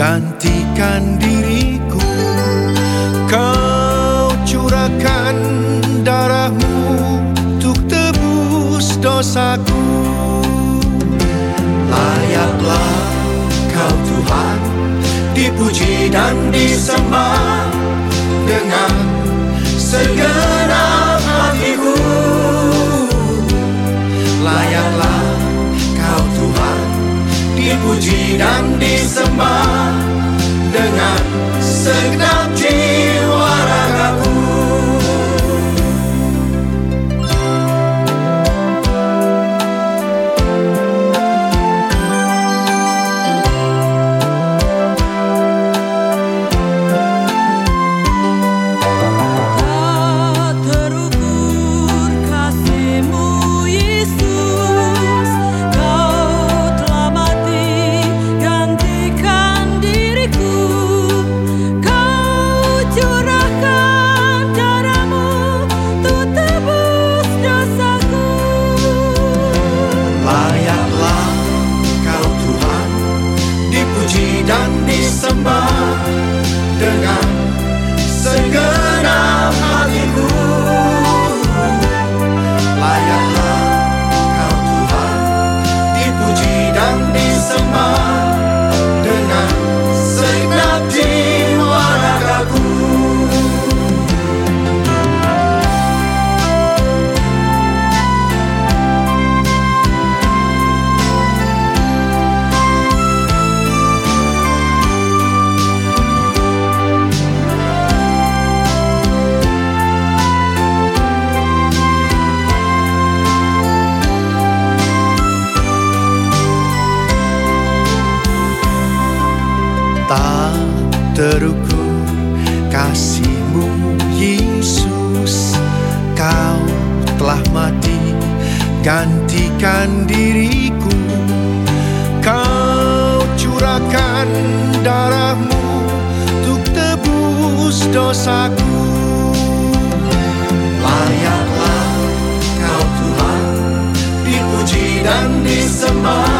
gantikan diriku. Kau curahkan darahmu Untuk tebus dosaku. Layaklah kau Tuhan Dipuji dan disembah. dipuji dan disembah dengan segenap jiwa. terukur kasihmu Yesus. Kau telah mati gantikan diriku. Kau curahkan darahmu untuk tebus dosaku. Layaklah kau Tuhan dipuji dan disembah.